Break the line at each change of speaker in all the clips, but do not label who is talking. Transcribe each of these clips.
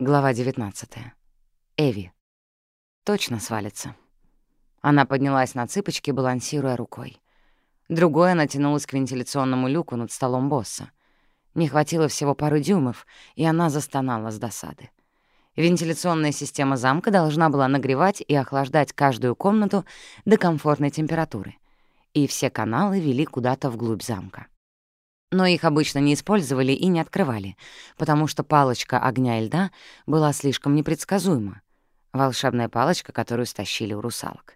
Глава 19. Эви. Точно свалится. Она поднялась на цыпочки, балансируя рукой. Другое натянулось к вентиляционному люку над столом босса. Не хватило всего пару дюймов, и она застонала с досады. Вентиляционная система замка должна была нагревать и охлаждать каждую комнату до комфортной температуры. И все каналы вели куда-то вглубь замка но их обычно не использовали и не открывали, потому что палочка огня и льда была слишком непредсказуема. Волшебная палочка, которую стащили у русалок.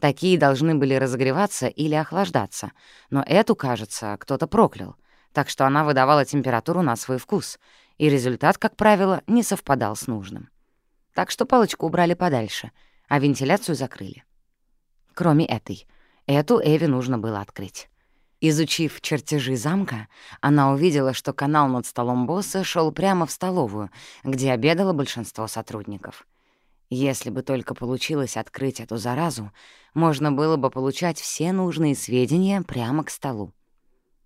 Такие должны были разогреваться или охлаждаться, но эту, кажется, кто-то проклял, так что она выдавала температуру на свой вкус, и результат, как правило, не совпадал с нужным. Так что палочку убрали подальше, а вентиляцию закрыли. Кроме этой. Эту Эви нужно было открыть. Изучив чертежи замка, она увидела, что канал над столом босса шел прямо в столовую, где обедало большинство сотрудников. Если бы только получилось открыть эту заразу, можно было бы получать все нужные сведения прямо к столу.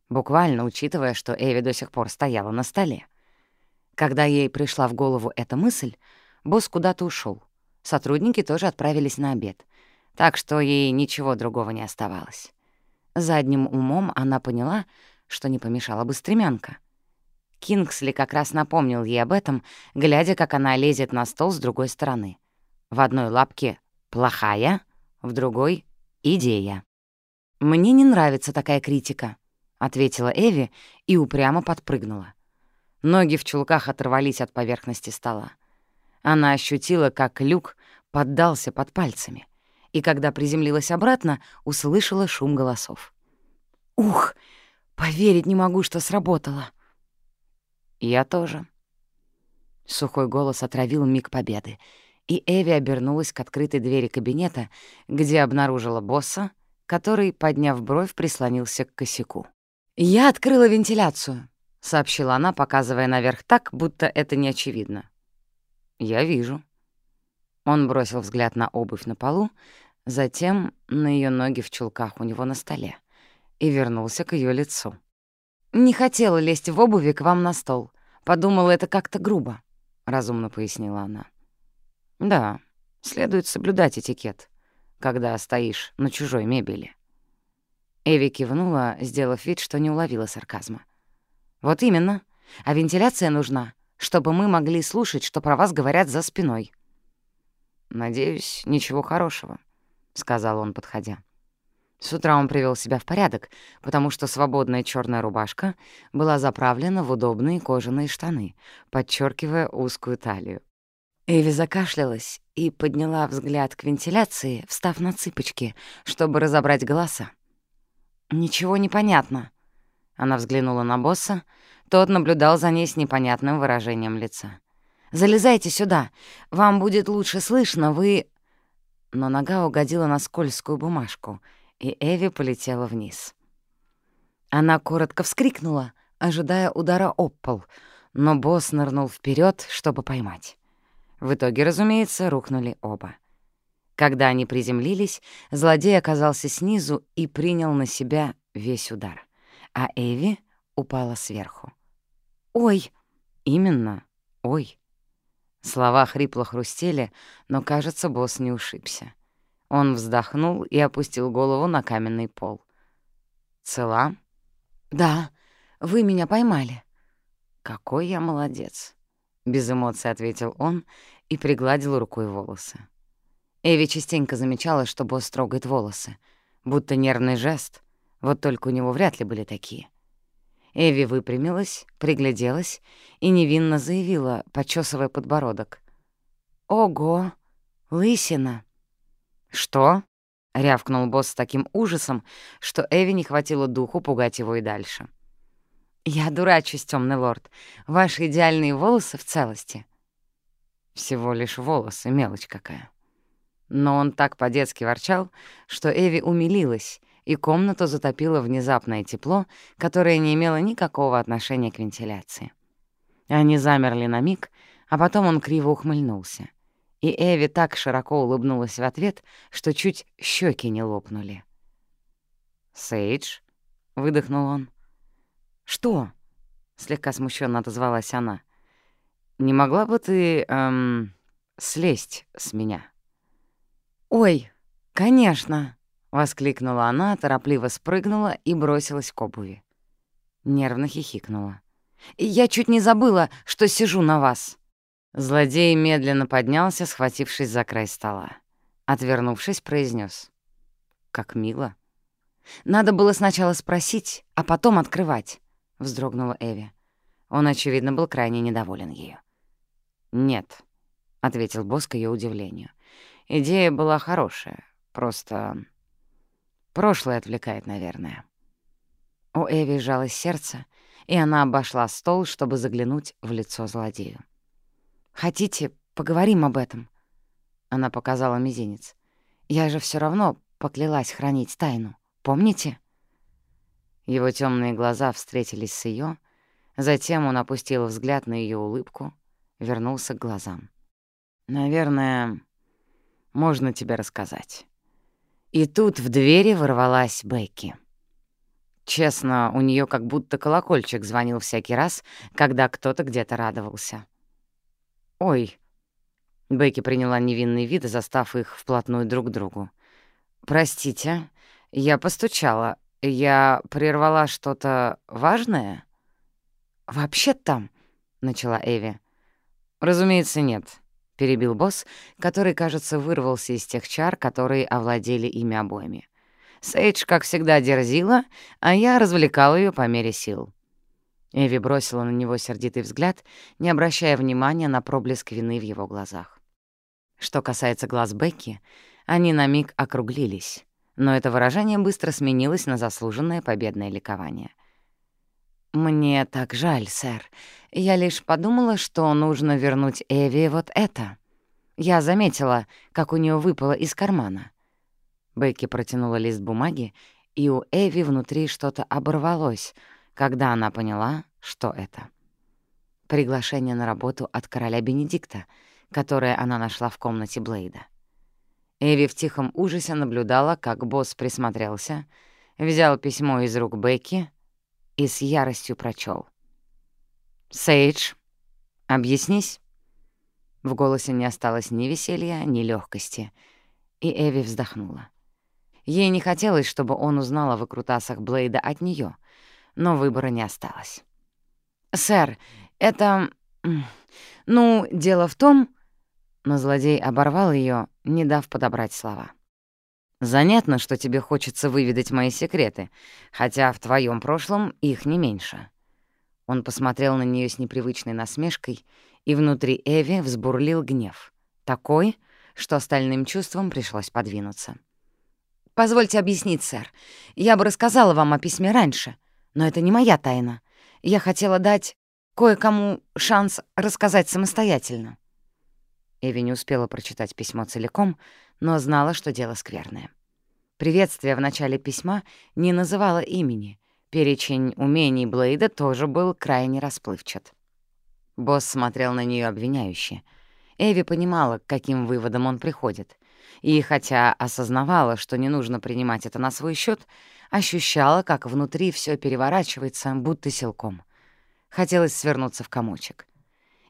Буквально учитывая, что Эви до сих пор стояла на столе. Когда ей пришла в голову эта мысль, босс куда-то ушел. Сотрудники тоже отправились на обед, так что ей ничего другого не оставалось. Задним умом она поняла, что не помешала бы стремянка. Кингсли как раз напомнил ей об этом, глядя, как она лезет на стол с другой стороны. В одной лапке «плохая», в другой «идея». «Мне не нравится такая критика», — ответила Эви и упрямо подпрыгнула. Ноги в чулках оторвались от поверхности стола. Она ощутила, как люк поддался под пальцами — и когда приземлилась обратно, услышала шум голосов. «Ух, поверить не могу, что сработало!» «Я тоже». Сухой голос отравил миг победы, и Эви обернулась к открытой двери кабинета, где обнаружила босса, который, подняв бровь, прислонился к косяку. «Я открыла вентиляцию», — сообщила она, показывая наверх так, будто это не очевидно. «Я вижу». Он бросил взгляд на обувь на полу, затем на ее ноги в чулках у него на столе и вернулся к ее лицу. «Не хотела лезть в обуви к вам на стол. Подумала, это как-то грубо», — разумно пояснила она. «Да, следует соблюдать этикет, когда стоишь на чужой мебели». Эви кивнула, сделав вид, что не уловила сарказма. «Вот именно. А вентиляция нужна, чтобы мы могли слушать, что про вас говорят за спиной». «Надеюсь, ничего хорошего», — сказал он, подходя. С утра он привел себя в порядок, потому что свободная черная рубашка была заправлена в удобные кожаные штаны, подчеркивая узкую талию. Эви закашлялась и подняла взгляд к вентиляции, встав на цыпочки, чтобы разобрать голоса. «Ничего не понятно». Она взглянула на босса, тот наблюдал за ней с непонятным выражением лица. «Залезайте сюда. Вам будет лучше слышно, вы...» но нога угодила на скользкую бумажку, и Эви полетела вниз. Она коротко вскрикнула, ожидая удара об пол, но босс нырнул вперед, чтобы поймать. В итоге, разумеется, рухнули оба. Когда они приземлились, злодей оказался снизу и принял на себя весь удар, а Эви упала сверху. «Ой!» «Именно, ой!» Слова хрипло хрустели, но, кажется, босс не ушибся. Он вздохнул и опустил голову на каменный пол. «Цела?» «Да, вы меня поймали». «Какой я молодец!» — без эмоций ответил он и пригладил рукой волосы. Эви частенько замечала, что босс трогает волосы, будто нервный жест, вот только у него вряд ли были такие. Эви выпрямилась, пригляделась и невинно заявила, почесывая подбородок. «Ого! Лысина!» «Что?» — рявкнул босс с таким ужасом, что Эви не хватило духу пугать его и дальше. «Я дурачусь, темный лорд. Ваши идеальные волосы в целости». Всего лишь волосы, мелочь какая. Но он так по-детски ворчал, что Эви умилилась и комнату затопило внезапное тепло, которое не имело никакого отношения к вентиляции. Они замерли на миг, а потом он криво ухмыльнулся. И Эви так широко улыбнулась в ответ, что чуть щеки не лопнули. «Сейдж?» — выдохнул он. «Что?» — слегка смущенно отозвалась она. не могла бы ты, эм, слезть с меня?»
«Ой, конечно!» — воскликнула она, торопливо спрыгнула и бросилась к обуви. Нервно хихикнула. «Я чуть не забыла, что сижу на вас!»
Злодей медленно поднялся, схватившись за край стола. Отвернувшись, произнес: «Как мило!»
«Надо было сначала спросить, а потом открывать», — вздрогнула Эви.
Он, очевидно, был крайне недоволен ею. «Нет», — ответил босс к её удивлению. «Идея была хорошая, просто... Прошлое отвлекает, наверное».
У Эви сжалось сердце, и она обошла стол, чтобы заглянуть в лицо злодею. «Хотите, поговорим об этом?» Она показала мизинец. «Я же всё равно поклялась хранить тайну. Помните?»
Его темные глаза встретились с ее, затем он опустил взгляд на ее улыбку, вернулся к глазам. «Наверное, можно тебе рассказать». И тут в двери ворвалась Бекки. Честно, у нее как будто колокольчик звонил всякий раз, когда кто-то где-то радовался. «Ой!» — Бекки приняла невинный вид, застав их вплотную друг к другу. «Простите, я постучала. Я прервала что-то важное?»
«Вообще там?» — начала Эви.
«Разумеется, нет», — перебил босс, который, кажется, вырвался из тех чар, которые овладели ими обоими. Сейдж, как всегда, дерзила, а я развлекал ее по мере сил. Эви бросила на него сердитый взгляд, не обращая внимания на проблеск вины в его глазах. Что касается глаз Бекки, они на миг округлились но это выражение быстро сменилось на заслуженное победное ликование.
«Мне так жаль, сэр. Я лишь подумала, что нужно вернуть Эви вот это. Я заметила, как у нее выпало из кармана».
Бекки протянула лист бумаги, и у Эви внутри что-то оборвалось, когда она поняла, что это. Приглашение на работу от короля Бенедикта, которое она нашла в комнате Блейда. Эви в тихом ужасе наблюдала, как босс присмотрелся, взял письмо из рук Бекки и с яростью прочел. «Сейдж, объяснись». В голосе не осталось ни веселья, ни легкости, и Эви вздохнула. Ей не хотелось, чтобы он узнал о выкрутасах Блейда от нее, но выбора не осталось.
«Сэр, это... Ну, дело в том...»
Но злодей оборвал ее, не дав подобрать слова. «Занятно, что тебе хочется выведать мои секреты, хотя в твоем прошлом их не меньше». Он посмотрел на нее с непривычной насмешкой, и внутри Эви взбурлил гнев. Такой, что остальным чувствам пришлось подвинуться.
«Позвольте объяснить, сэр. Я бы рассказала вам о письме раньше, но это не моя тайна. Я хотела дать кое-кому шанс рассказать самостоятельно».
Эви не успела прочитать письмо целиком, но знала, что дело скверное. Приветствие в начале письма не называло имени. Перечень умений Блейда тоже был крайне расплывчат. Босс смотрел на нее обвиняюще. Эви понимала, к каким выводам он приходит. И хотя осознавала, что не нужно принимать это на свой счет, ощущала, как внутри все переворачивается, будто силком. Хотелось свернуться в комочек.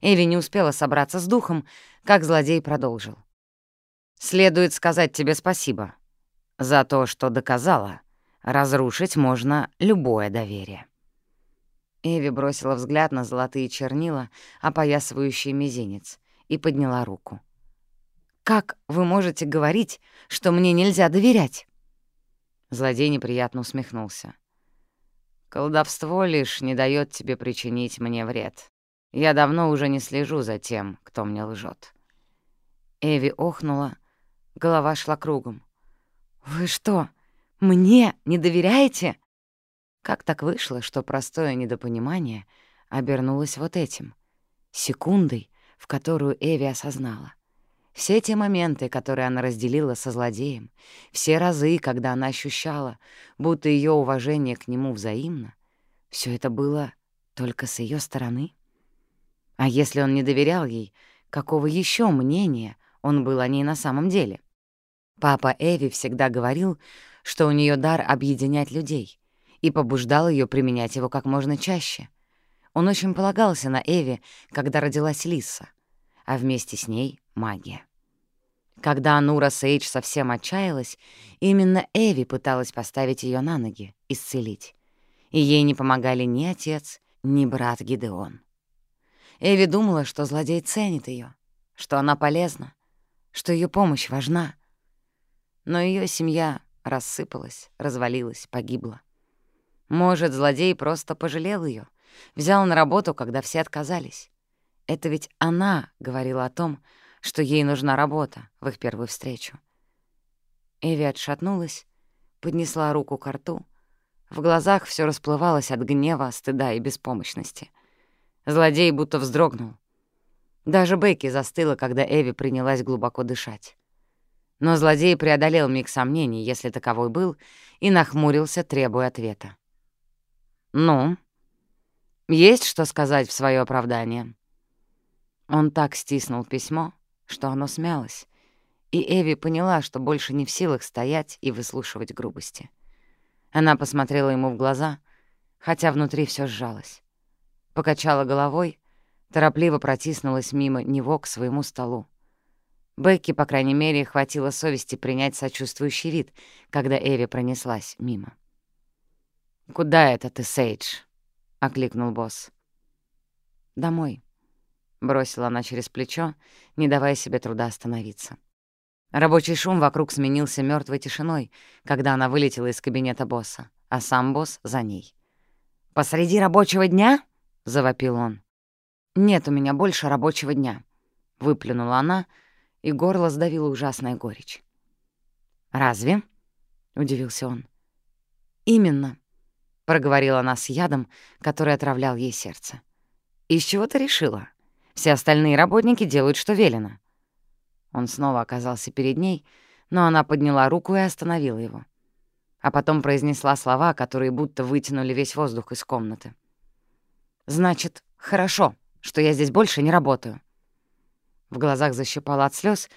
Эви не успела собраться с духом, как злодей продолжил. «Следует сказать тебе спасибо за то, что доказала. Разрушить можно любое доверие». Эви бросила взгляд на золотые чернила, опоясывающие мизинец, и подняла руку.
«Как вы можете говорить, что мне нельзя доверять?»
Злодей неприятно усмехнулся. «Колдовство лишь не дает тебе причинить мне вред. Я давно уже не слежу за тем, кто мне лжет.
Эви охнула, голова шла кругом. «Вы что, мне не доверяете?»
Как так вышло, что простое недопонимание обернулось вот этим? Секундой, в которую Эви осознала. Все те моменты, которые она разделила со злодеем, все разы, когда она ощущала, будто ее уважение к нему взаимно, все это было только с ее стороны? А если он не доверял ей, какого еще мнения он был о ней на самом деле? Папа Эви всегда говорил, что у нее дар объединять людей, и побуждал ее применять его как можно чаще. Он очень полагался на Эви, когда родилась Лиса, а вместе с ней — магия. Когда Анура Сейдж совсем отчаялась, именно Эви пыталась поставить ее на ноги, исцелить. И ей не помогали ни отец, ни брат Гидеон. Эви думала, что злодей ценит ее, что она полезна, что ее помощь важна. Но ее семья рассыпалась, развалилась, погибла. Может, злодей просто пожалел ее, взял на работу, когда все отказались. Это ведь она говорила о том, что ей нужна работа в их первую встречу. Эви отшатнулась, поднесла руку к рту. В глазах все расплывалось от гнева, стыда и беспомощности. Злодей будто вздрогнул. Даже Бекки застыла, когда Эви принялась глубоко дышать. Но злодей преодолел миг сомнений, если таковой был, и нахмурился, требуя ответа. «Ну, есть что сказать в свое оправдание?» Он так стиснул письмо, что оно смялось, и Эви поняла, что больше не в силах стоять и выслушивать грубости. Она посмотрела ему в глаза, хотя внутри все сжалось. Покачала головой, торопливо протиснулась мимо него к своему столу. Бекки, по крайней мере, хватило совести принять сочувствующий вид, когда Эви пронеслась мимо. «Куда это ты, Сейдж?» — окликнул босс. «Домой», Бросила она через плечо, не давая себе труда остановиться. Рабочий шум вокруг сменился мертвой тишиной, когда она вылетела из кабинета босса, а сам босс за ней. «Посреди рабочего дня?» — завопил он. «Нет у меня больше рабочего дня», — выплюнула она, и горло сдавило ужасная горечь. «Разве?» — удивился он. «Именно», — проговорила она с ядом, который отравлял ей сердце. «Из чего ты решила?» Все остальные работники делают, что велено». Он снова оказался перед ней, но она подняла руку и остановила его. А потом произнесла слова, которые будто вытянули весь воздух из комнаты. «Значит, хорошо, что я здесь больше не работаю». В глазах защипала от слез,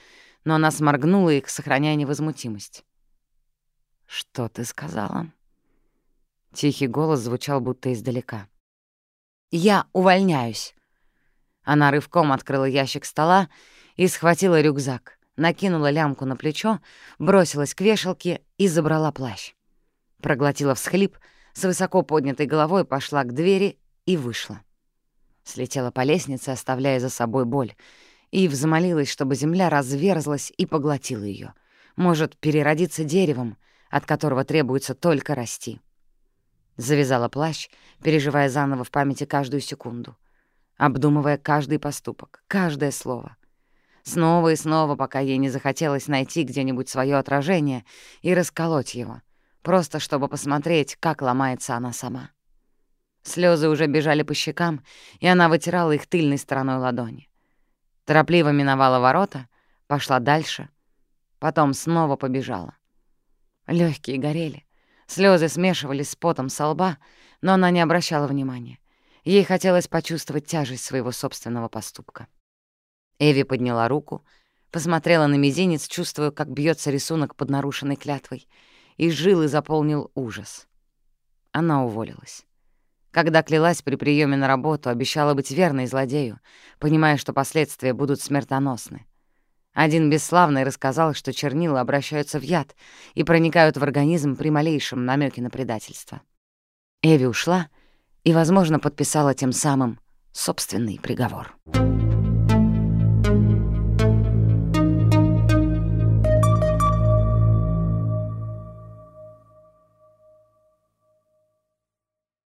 но она сморгнула их, сохраняя невозмутимость. «Что ты сказала?» Тихий голос звучал будто издалека. «Я увольняюсь», она рывком открыла ящик стола и схватила рюкзак, накинула лямку на плечо, бросилась к вешалке и забрала плащ. Проглотила всхлип, с высоко поднятой головой пошла к двери и вышла. Слетела по лестнице, оставляя за собой боль, и взмолилась, чтобы земля разверзлась и поглотила ее. Может, переродиться деревом, от которого требуется только расти. Завязала плащ, переживая заново в памяти каждую секунду — обдумывая каждый поступок, каждое слово. Снова и снова, пока ей не захотелось найти где-нибудь свое отражение и расколоть его, просто чтобы посмотреть, как ломается она сама. Слезы уже бежали по щекам, и она вытирала их тыльной стороной ладони. Торопливо миновала ворота, пошла дальше, потом снова побежала. Легкие горели, слезы смешивались с потом со лба, но она не обращала внимания. Ей хотелось почувствовать тяжесть своего собственного поступка. Эви подняла руку, посмотрела на мизинец, чувствуя, как бьется рисунок под нарушенной клятвой, и жилы заполнил ужас. Она уволилась. Когда клялась при приеме на работу, обещала быть верной злодею, понимая, что последствия будут смертоносны. Один бесславный рассказал, что чернила обращаются в яд и проникают в организм при малейшем намеке на предательство. Эви ушла — и, возможно, подписала тем самым собственный приговор.